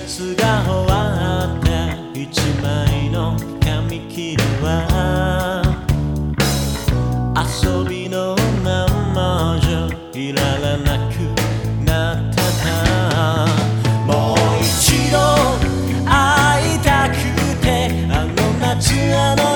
月が終わった一枚の紙切れは遊びのままじゃいられなくなったなもう一度会いたくてあの夏あの